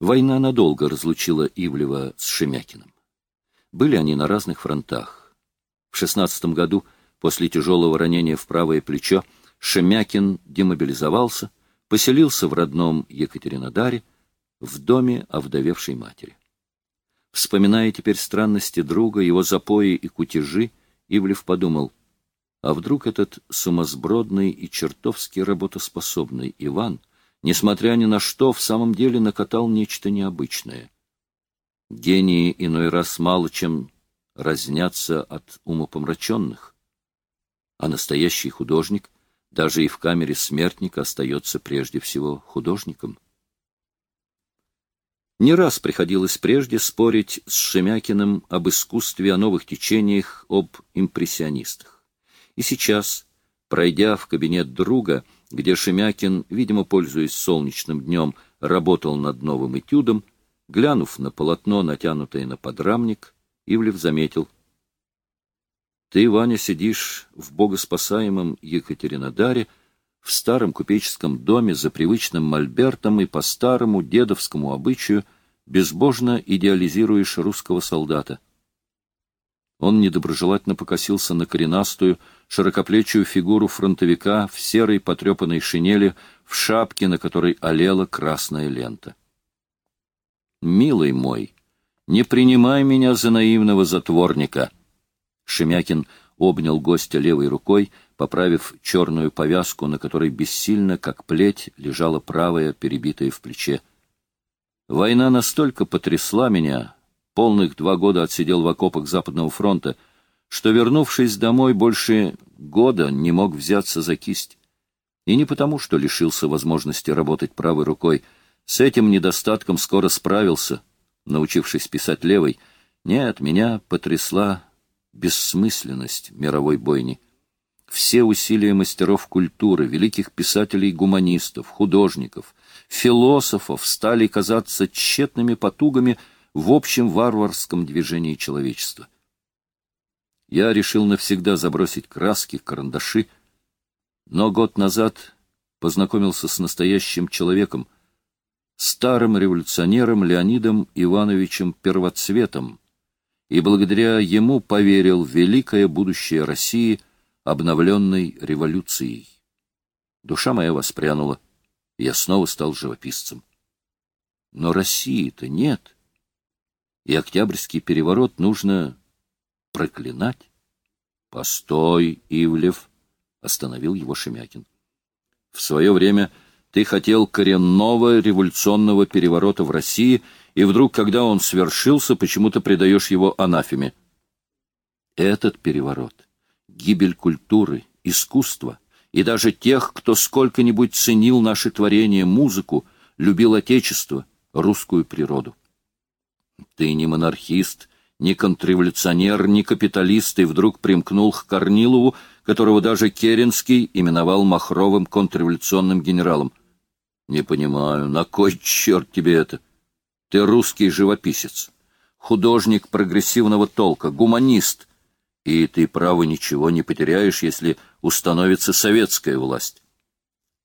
Война надолго разлучила Ивлева с Шемякиным. Были они на разных фронтах. В шестнадцатом году, после тяжелого ранения в правое плечо, Шемякин демобилизовался, поселился в родном Екатеринодаре, в доме овдовевшей матери. Вспоминая теперь странности друга, его запои и кутежи, Ивлев подумал, а вдруг этот сумасбродный и чертовски работоспособный Иван, несмотря ни на что, в самом деле накатал нечто необычное. Гении иной раз мало чем разнятся от умопомраченных, а настоящий художник даже и в камере смертника остается прежде всего художником. Не раз приходилось прежде спорить с Шемякиным об искусстве, о новых течениях, об импрессионистах. И сейчас, пройдя в кабинет друга, где Шемякин, видимо, пользуясь солнечным днем, работал над новым этюдом, глянув на полотно, натянутое на подрамник, Ивлев заметил. «Ты, Ваня, сидишь в богоспасаемом Екатеринодаре, в старом купеческом доме за привычным мольбертом и по старому дедовскому обычаю безбожно идеализируешь русского солдата. Он недоброжелательно покосился на коренастую, широкоплечую фигуру фронтовика в серой потрепанной шинели, в шапке, на которой олела красная лента. «Милый мой, не принимай меня за наивного затворника!» Шемякин обнял гостя левой рукой, поправив черную повязку, на которой бессильно, как плеть, лежала правая, перебитая в плече. Война настолько потрясла меня, полных два года отсидел в окопах Западного фронта, что, вернувшись домой, больше года не мог взяться за кисть. И не потому, что лишился возможности работать правой рукой. С этим недостатком скоро справился, научившись писать левой. Нет, меня потрясла бессмысленность мировой бойни. Все усилия мастеров культуры, великих писателей-гуманистов, художников, философов стали казаться тщетными потугами в общем варварском движении человечества. Я решил навсегда забросить краски, карандаши, но год назад познакомился с настоящим человеком, старым революционером Леонидом Ивановичем Первоцветом, и благодаря ему поверил в великое будущее России – обновленной революцией. Душа моя воспрянула, я снова стал живописцем. Но России-то нет, и Октябрьский переворот нужно проклинать. — Постой, Ивлев, — остановил его Шемякин. — В свое время ты хотел коренного революционного переворота в России, и вдруг, когда он свершился, почему-то предаешь его анафеме. Этот переворот — гибель культуры, искусства и даже тех, кто сколько-нибудь ценил наши творения, музыку, любил Отечество, русскую природу. Ты не монархист, не контрреволюционер, не капиталист, и вдруг примкнул к Корнилову, которого даже Керенский именовал махровым контрреволюционным генералом. Не понимаю, на кой черт тебе это? Ты русский живописец, художник прогрессивного толка, гуманист, и ты, право, ничего не потеряешь, если установится советская власть.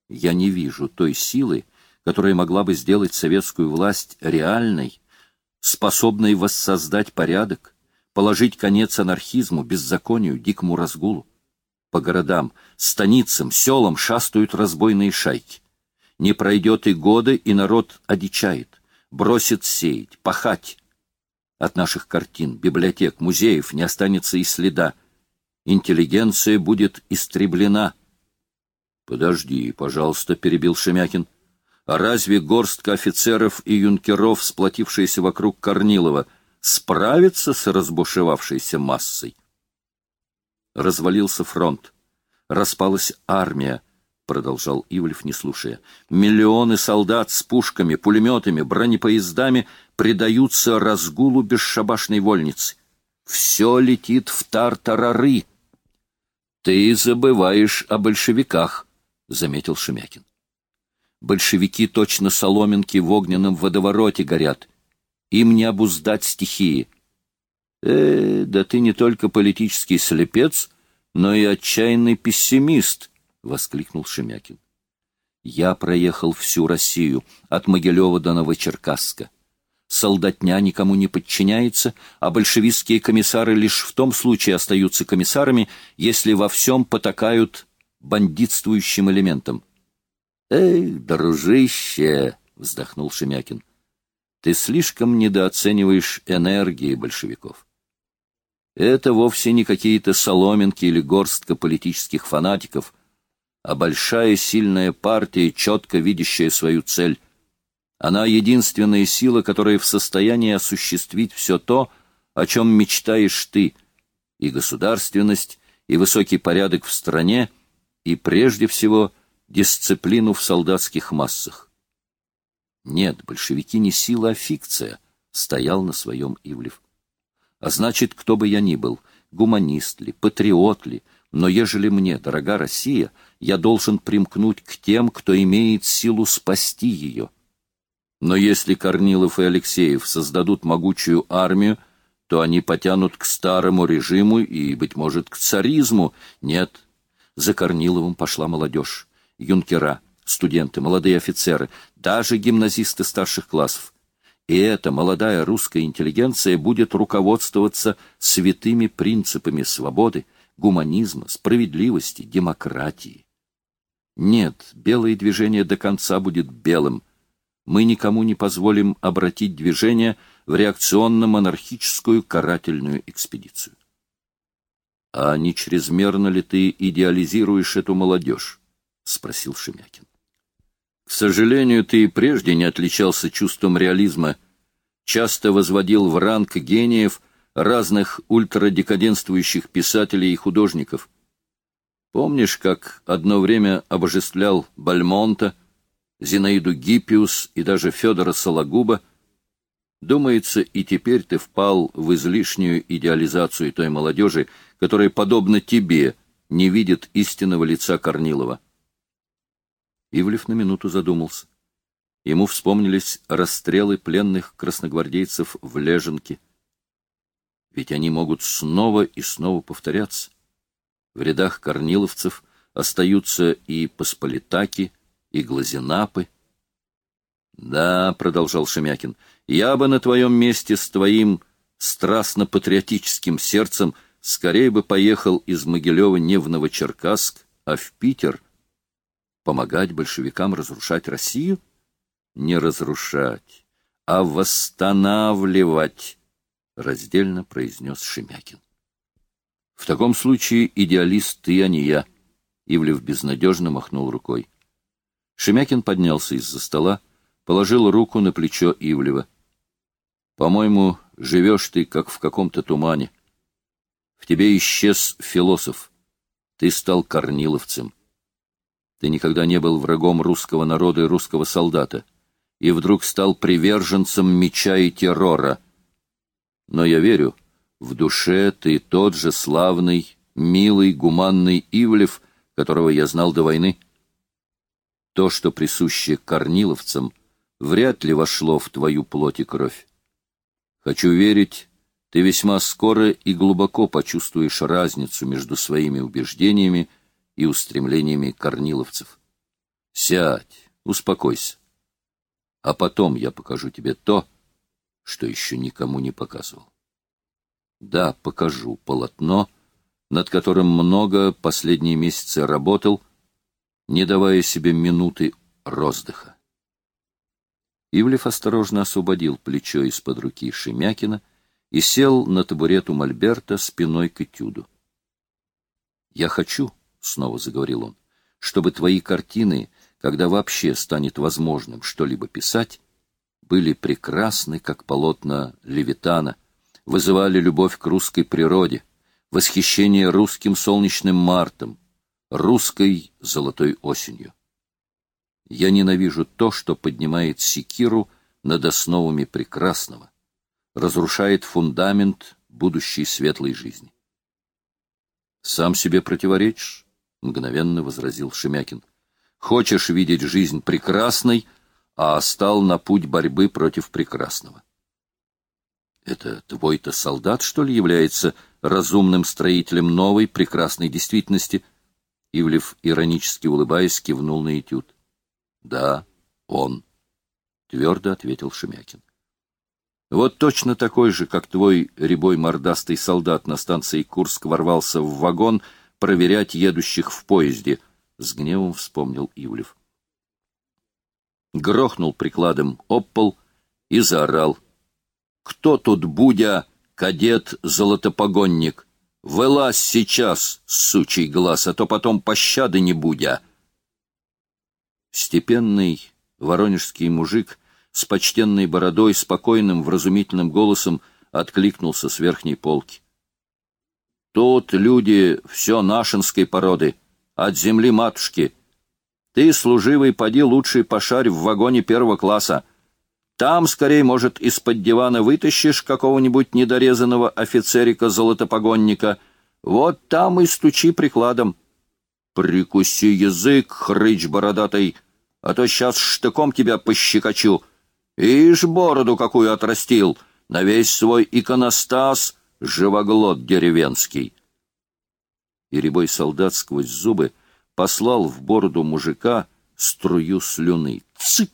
Я не вижу той силы, которая могла бы сделать советскую власть реальной, способной воссоздать порядок, положить конец анархизму, беззаконию, дикому разгулу. По городам, станицам, селам шастают разбойные шайки. Не пройдет и годы, и народ одичает, бросит сеять, пахать, от наших картин, библиотек, музеев не останется и следа. Интеллигенция будет истреблена. — Подожди, пожалуйста, — перебил Шемякин. — разве горстка офицеров и юнкеров, сплотившиеся вокруг Корнилова, справится с разбушевавшейся массой? Развалился фронт. Распалась армия. — продолжал Ивлев, не слушая. «Миллионы солдат с пушками, пулеметами, бронепоездами предаются разгулу бесшабашной вольницы. Все летит в тартарары». «Ты забываешь о большевиках», — заметил Шемякин. «Большевики точно соломинки в огненном водовороте горят. Им не обуздать стихии». «Э, да ты не только политический слепец, но и отчаянный пессимист», — воскликнул Шемякин. Я проехал всю Россию, от Могилева до Новочеркасска. Солдатня никому не подчиняется, а большевистские комиссары лишь в том случае остаются комиссарами, если во всем потакают бандитствующим элементам. — Эй, дружище! — вздохнул Шемякин. — Ты слишком недооцениваешь энергии большевиков. Это вовсе не какие-то соломинки или горстка политических фанатиков — а большая сильная партия, четко видящая свою цель. Она единственная сила, которая в состоянии осуществить все то, о чем мечтаешь ты, и государственность, и высокий порядок в стране, и, прежде всего, дисциплину в солдатских массах. Нет, большевики не сила, а фикция, стоял на своем Ивлев. А значит, кто бы я ни был, гуманист ли, патриот ли, но ежели мне, дорога Россия, я должен примкнуть к тем, кто имеет силу спасти ее. Но если Корнилов и Алексеев создадут могучую армию, то они потянут к старому режиму и, быть может, к царизму. Нет, за Корниловым пошла молодежь, юнкера, студенты, молодые офицеры, даже гимназисты старших классов. И эта молодая русская интеллигенция будет руководствоваться святыми принципами свободы, гуманизма, справедливости, демократии. Нет, белое движение до конца будет белым. Мы никому не позволим обратить движение в реакционно-монархическую карательную экспедицию. — А не чрезмерно ли ты идеализируешь эту молодежь? — спросил Шемякин. — К сожалению, ты и прежде не отличался чувством реализма, часто возводил в ранг гениев разных ультрадекаденствующих писателей и художников. Помнишь, как одно время обожествлял Бальмонта, Зинаиду Гиппиус и даже Федора Сологуба? Думается, и теперь ты впал в излишнюю идеализацию той молодежи, которая, подобно тебе, не видит истинного лица Корнилова. Ивлев на минуту задумался. Ему вспомнились расстрелы пленных красногвардейцев в Леженке, ведь они могут снова и снова повторяться. В рядах корниловцев остаются и посполитаки, и глазенапы. — Да, — продолжал Шемякин, — я бы на твоем месте с твоим страстно-патриотическим сердцем скорее бы поехал из Могилева не в Новочеркасск, а в Питер. Помогать большевикам разрушать Россию? Не разрушать, а восстанавливать — раздельно произнес Шемякин. — В таком случае идеалист ты, а не я. Ивлев безнадежно махнул рукой. Шемякин поднялся из-за стола, положил руку на плечо Ивлева. — По-моему, живешь ты, как в каком-то тумане. В тебе исчез философ. Ты стал корниловцем. Ты никогда не был врагом русского народа и русского солдата, и вдруг стал приверженцем меча и террора — но я верю, в душе ты тот же славный, милый, гуманный Ивлев, которого я знал до войны. То, что присуще корниловцам, вряд ли вошло в твою плоть и кровь. Хочу верить, ты весьма скоро и глубоко почувствуешь разницу между своими убеждениями и устремлениями корниловцев. Сядь, успокойся. А потом я покажу тебе то, что еще никому не показывал. Да, покажу полотно, над которым много последние месяцы работал, не давая себе минуты роздыха. Ивлев осторожно освободил плечо из-под руки Шемякина и сел на табурет у Мольберта спиной к этюду. «Я хочу», — снова заговорил он, — «чтобы твои картины, когда вообще станет возможным что-либо писать, были прекрасны, как полотна Левитана, вызывали любовь к русской природе, восхищение русским солнечным мартом, русской золотой осенью. Я ненавижу то, что поднимает секиру над основами прекрасного, разрушает фундамент будущей светлой жизни. «Сам себе противоречишь?» — мгновенно возразил Шемякин. «Хочешь видеть жизнь прекрасной, а стал на путь борьбы против прекрасного. Это твой-то солдат, что ли, является разумным строителем новой прекрасной действительности? Ивлев, иронически улыбаясь, кивнул на этюд. Да, он, — твердо ответил Шемякин. Вот точно такой же, как твой рябой мордастый солдат на станции Курск ворвался в вагон проверять едущих в поезде, — с гневом вспомнил Ивлев. Грохнул прикладом об пол и заорал. — Кто тут, Будя, кадет-золотопогонник? Вылазь сейчас, сучий глаз, а то потом пощады не будя. Степенный воронежский мужик с почтенной бородой, спокойным, вразумительным голосом откликнулся с верхней полки. Тут люди все нашинской породы, от земли матушки. Ты, служивый, поди лучший пошарь в вагоне первого класса. Там, скорее, может, из-под дивана вытащишь какого-нибудь недорезанного офицерика-золотопогонника. Вот там и стучи прикладом. Прикуси язык, хрыч бородатый, а то сейчас штыком тебя пощекочу. Ишь, бороду какую отрастил, на весь свой иконостас, живоглот деревенский. И рябой солдат сквозь зубы послал в бороду мужика струю слюны. Цык!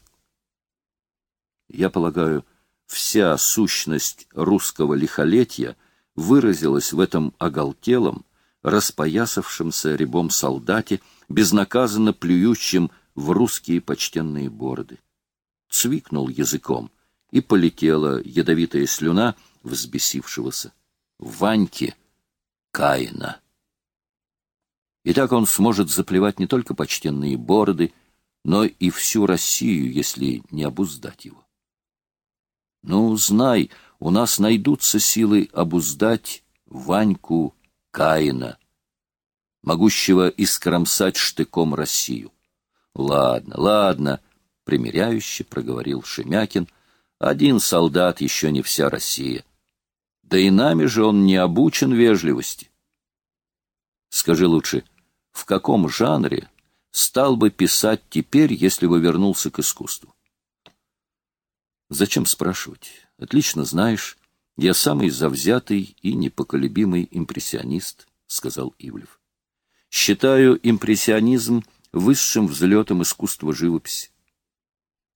Я полагаю, вся сущность русского лихолетия выразилась в этом оголтелом, распоясавшемся рябом солдате, безнаказанно плюющем в русские почтенные бороды. Цвикнул языком, и полетела ядовитая слюна взбесившегося. Ваньки Каина. И так он сможет заплевать не только почтенные бороды, но и всю Россию, если не обуздать его. Ну, знай, у нас найдутся силы обуздать Ваньку Каина, могущего искромсать штыком Россию. Ладно, ладно, примиряюще проговорил Шемякин. Один солдат еще не вся Россия. Да и нами же он не обучен вежливости. Скажи лучше, в каком жанре стал бы писать теперь, если бы вернулся к искусству? Зачем спрашивать? Отлично знаешь, я самый завзятый и непоколебимый импрессионист, сказал Ивлев. Считаю импрессионизм высшим взлетом искусства живописи.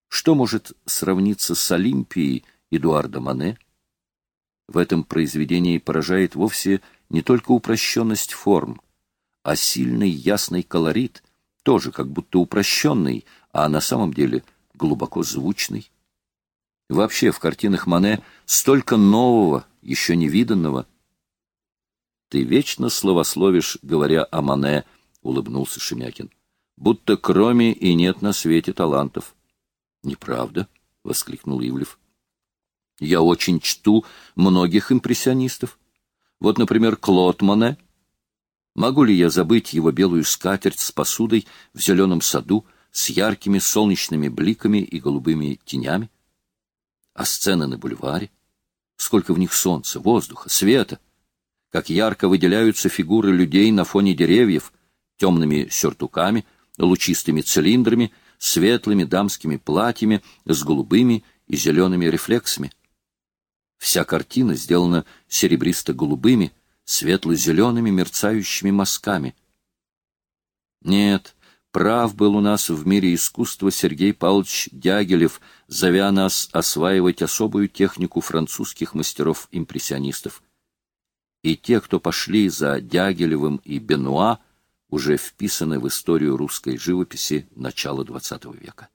Что может сравниться с Олимпией Эдуарда Мане? В этом произведении поражает вовсе не только упрощенность форм, а сильный ясный колорит, тоже как будто упрощенный, а на самом деле глубоко звучный. Вообще в картинах Мане столько нового, еще не виданного. Ты вечно словословишь, говоря о Мане, — улыбнулся Шемякин. Будто кроме и нет на свете талантов. Неправда, — воскликнул Ивлев. Я очень чту многих импрессионистов. Вот, например, Клод Мане. Могу ли я забыть его белую скатерть с посудой в зеленом саду с яркими солнечными бликами и голубыми тенями? А сцены на бульваре? Сколько в них солнца, воздуха, света! Как ярко выделяются фигуры людей на фоне деревьев, темными сюртуками, лучистыми цилиндрами, светлыми дамскими платьями с голубыми и зелеными рефлексами. Вся картина сделана серебристо-голубыми, светло-зелеными мерцающими мазками. Нет, Прав был у нас в мире искусства Сергей Павлович Дягилев, зовя нас осваивать особую технику французских мастеров-импрессионистов. И те, кто пошли за Дягилевым и Бенуа, уже вписаны в историю русской живописи начала XX века.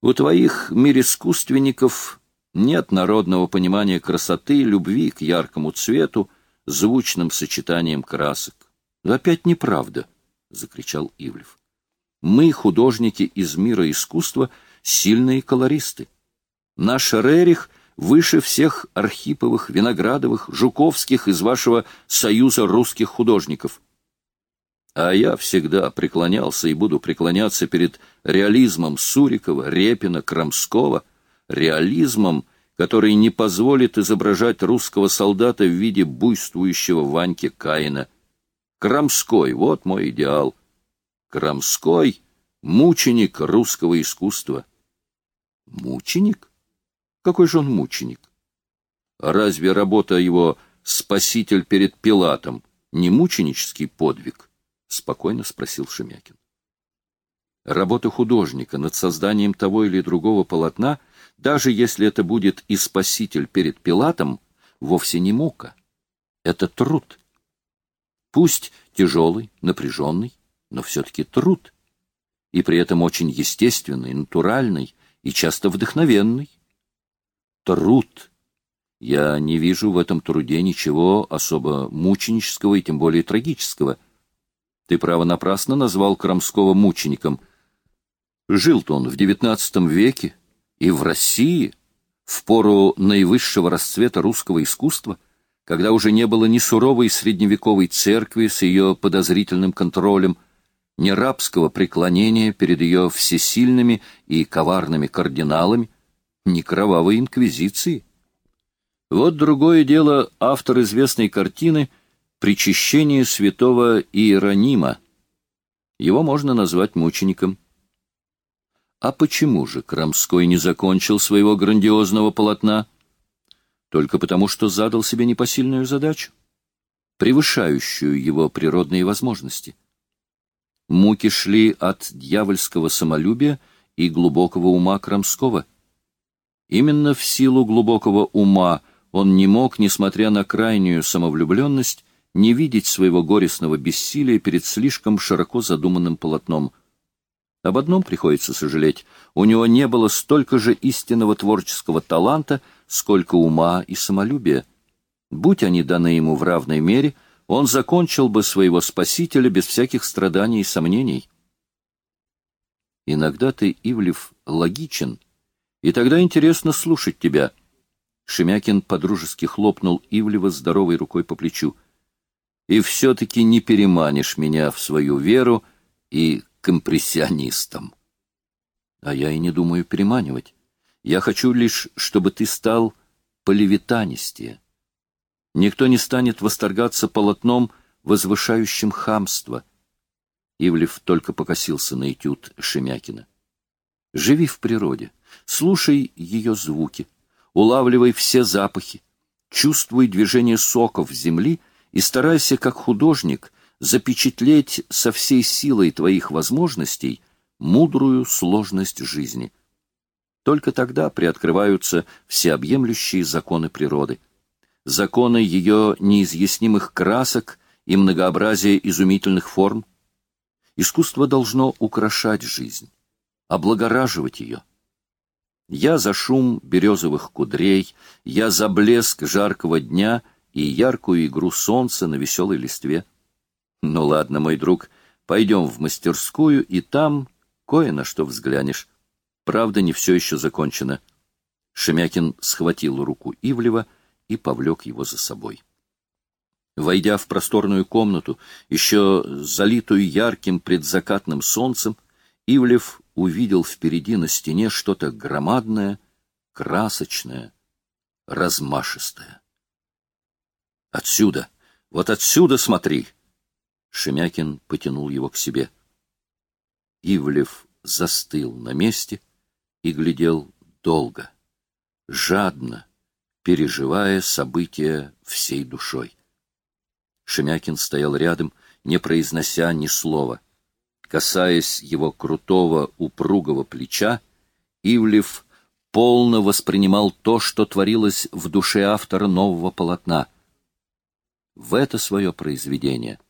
У твоих мирискусственников нет народного понимания красоты, любви к яркому цвету, звучным сочетанием красок. Опять неправда. — закричал Ивлев. «Мы, художники из мира искусства, сильные колористы. Наш Рерих выше всех Архиповых, Виноградовых, Жуковских из вашего Союза русских художников. А я всегда преклонялся и буду преклоняться перед реализмом Сурикова, Репина, Крамского, реализмом, который не позволит изображать русского солдата в виде буйствующего Ваньки Каина — Крамской — вот мой идеал. Крамской — мученик русского искусства. Мученик? Какой же он мученик? Разве работа его «Спаситель перед Пилатом» не мученический подвиг? — спокойно спросил Шемякин. Работа художника над созданием того или другого полотна, даже если это будет и спаситель перед Пилатом, вовсе не мука. Это труд. Пусть тяжелый, напряженный, но все-таки труд. И при этом очень естественный, натуральный и часто вдохновенный. Труд. Я не вижу в этом труде ничего особо мученического и тем более трагического. Ты, право, напрасно назвал Крамского мучеником — Жил-то он в XIX веке и в России, в пору наивысшего расцвета русского искусства, когда уже не было ни суровой средневековой церкви с ее подозрительным контролем, ни рабского преклонения перед ее всесильными и коварными кардиналами, ни кровавой инквизиции. Вот другое дело автор известной картины «Причащение святого Иеронима». Его можно назвать мучеником. А почему же Крамской не закончил своего грандиозного полотна? Только потому, что задал себе непосильную задачу, превышающую его природные возможности. Муки шли от дьявольского самолюбия и глубокого ума Крамского. Именно в силу глубокого ума он не мог, несмотря на крайнюю самовлюбленность, не видеть своего горестного бессилия перед слишком широко задуманным полотном — об одном приходится сожалеть. У него не было столько же истинного творческого таланта, сколько ума и самолюбия. Будь они даны ему в равной мере, он закончил бы своего спасителя без всяких страданий и сомнений. Иногда ты, Ивлев, логичен, и тогда интересно слушать тебя. Шемякин подружески хлопнул Ивлева здоровой рукой по плечу. И все-таки не переманишь меня в свою веру и компрессионистом. А я и не думаю переманивать. Я хочу лишь, чтобы ты стал полевитанистее. Никто не станет восторгаться полотном, возвышающим хамство. Ивлев только покосился на этюд Шемякина. Живи в природе, слушай ее звуки, улавливай все запахи, чувствуй движение соков земли и старайся, как художник, запечатлеть со всей силой твоих возможностей мудрую сложность жизни. Только тогда приоткрываются всеобъемлющие законы природы. Законы ее неизъяснимых красок и многообразия изумительных форм. Искусство должно украшать жизнь, облагораживать ее. Я за шум березовых кудрей, я за блеск жаркого дня и яркую игру солнца на веселой листве. Ну ладно, мой друг, пойдем в мастерскую, и там кое на что взглянешь. Правда, не все еще закончено. Шемякин схватил руку Ивлева и повлек его за собой. Войдя в просторную комнату, еще залитую ярким предзакатным солнцем, Ивлев увидел впереди на стене что-то громадное, красочное, размашистое. «Отсюда! Вот отсюда смотри!» Шемякин потянул его к себе. Ивлев застыл на месте и глядел долго, жадно, переживая события всей душой. Шемякин стоял рядом, не произнося ни слова. Касаясь его крутого, упругого плеча, Ивлев полно воспринимал то, что творилось в душе автора нового полотна. В это свое произведение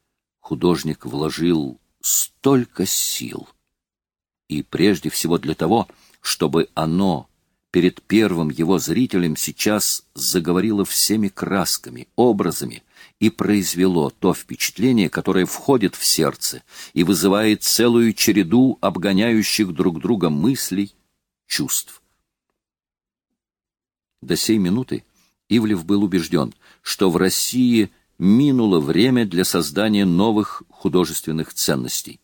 художник вложил столько сил. И прежде всего для того, чтобы оно перед первым его зрителем сейчас заговорило всеми красками, образами и произвело то впечатление, которое входит в сердце и вызывает целую череду обгоняющих друг друга мыслей, чувств. До сей минуты Ивлев был убежден, что в России – минуло время для создания новых художественных ценностей.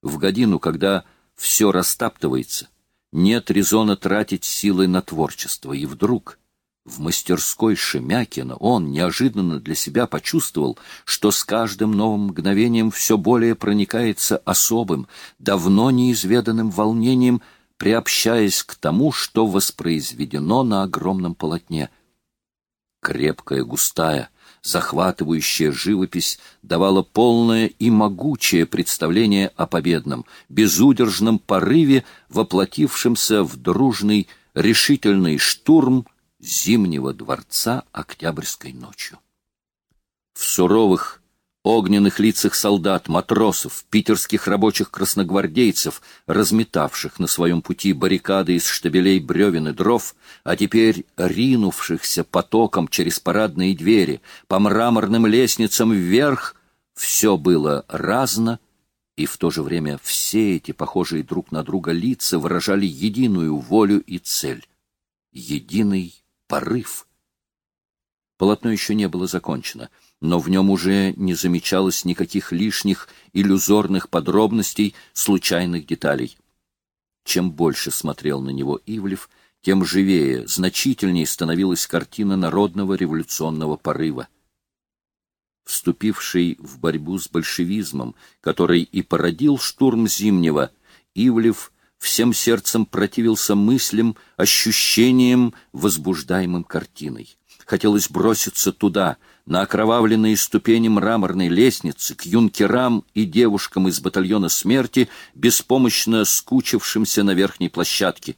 В годину, когда все растаптывается, нет резона тратить силы на творчество, и вдруг в мастерской Шемякина он неожиданно для себя почувствовал, что с каждым новым мгновением все более проникается особым, давно неизведанным волнением, приобщаясь к тому, что воспроизведено на огромном полотне. Крепкая, густая, Захватывающая живопись давала полное и могучее представление о победном, безудержном порыве, воплотившемся в дружный, решительный штурм Зимнего дворца Октябрьской ночью. В суровых, огненных лицах солдат, матросов, питерских рабочих красногвардейцев, разметавших на своем пути баррикады из штабелей бревен и дров, а теперь ринувшихся потоком через парадные двери, по мраморным лестницам вверх, все было разно, и в то же время все эти похожие друг на друга лица выражали единую волю и цель, единый порыв. Полотно еще не было закончено — но в нем уже не замечалось никаких лишних иллюзорных подробностей, случайных деталей. Чем больше смотрел на него Ивлев, тем живее, значительнее становилась картина народного революционного порыва. Вступивший в борьбу с большевизмом, который и породил штурм Зимнего, Ивлев всем сердцем противился мыслям, ощущениям, возбуждаемым картиной. Хотелось броситься туда, на окровавленные ступени мраморной лестницы, к юнкерам и девушкам из батальона смерти, беспомощно скучившимся на верхней площадке.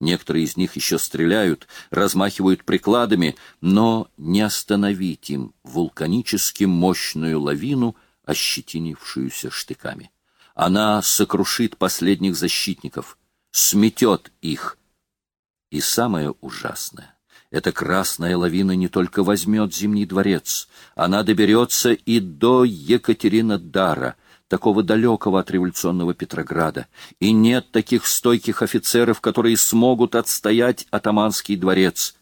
Некоторые из них еще стреляют, размахивают прикладами, но не остановить им вулканически мощную лавину, ощетинившуюся штыками. Она сокрушит последних защитников, сметет их. И самое ужасное эта красная лавина не только возьмет Зимний дворец, она доберется и до Екатеринодара, такого далекого от революционного Петрограда, и нет таких стойких офицеров, которые смогут отстоять атаманский дворец.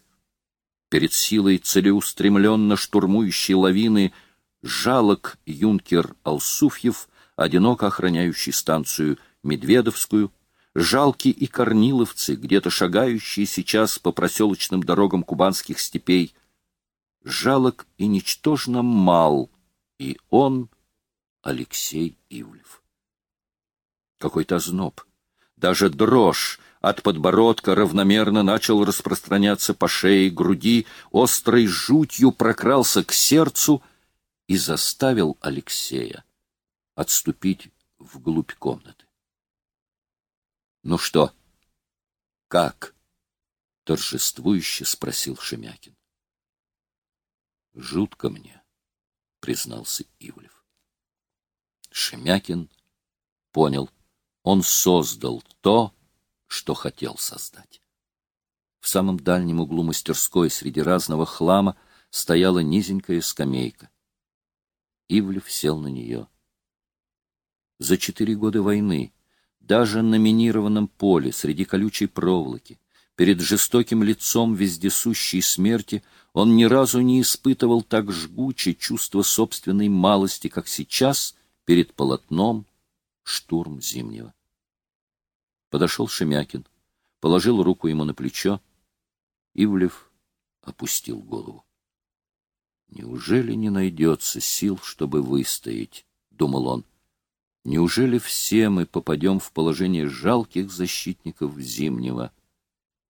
Перед силой целеустремленно штурмующей лавины жалок юнкер Алсуфьев, одиноко охраняющий станцию Медведовскую, жалкие и корниловцы, где-то шагающие сейчас по проселочным дорогам кубанских степей. Жалок и ничтожно мал, и он, Алексей Ивлев. Какой-то озноб, даже дрожь от подбородка равномерно начал распространяться по шее, груди, острой жутью прокрался к сердцу и заставил Алексея отступить вглубь комнаты. Ну что? Как? Торжествующе спросил Шемякин. Жутко мне, признался Ивлев. Шемякин понял. Он создал то, что хотел создать. В самом дальнем углу мастерской среди разного хлама стояла низенькая скамейка. Ивлев сел на нее. За четыре года войны даже на минированном поле, среди колючей проволоки, перед жестоким лицом вездесущей смерти, он ни разу не испытывал так жгуче чувство собственной малости, как сейчас перед полотном штурм зимнего. Подошел Шемякин, положил руку ему на плечо. Ивлев опустил голову. «Неужели не найдется сил, чтобы выстоять?» — думал он. Неужели все мы попадем в положение жалких защитников Зимнего?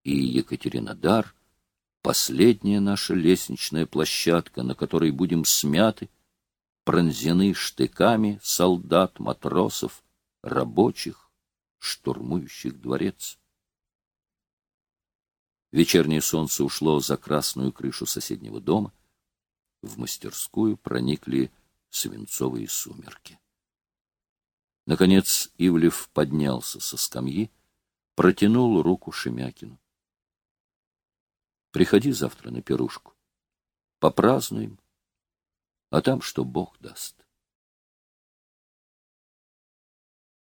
И Екатеринодар — последняя наша лестничная площадка, на которой будем смяты, пронзены штыками солдат, матросов, рабочих, штурмующих дворец. Вечернее солнце ушло за красную крышу соседнего дома. В мастерскую проникли свинцовые сумерки. Наконец Ивлев поднялся со скамьи, протянул руку Шемякину. — Приходи завтра на пирушку. Попразднуем, а там что Бог даст.